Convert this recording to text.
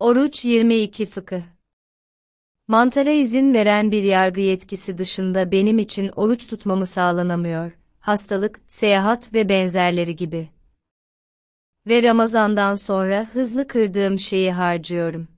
Oruç 22 Fıkıh Mantara izin veren bir yargı yetkisi dışında benim için oruç tutmamı sağlanamıyor. Hastalık, seyahat ve benzerleri gibi. Ve Ramazandan sonra hızlı kırdığım şeyi harcıyorum.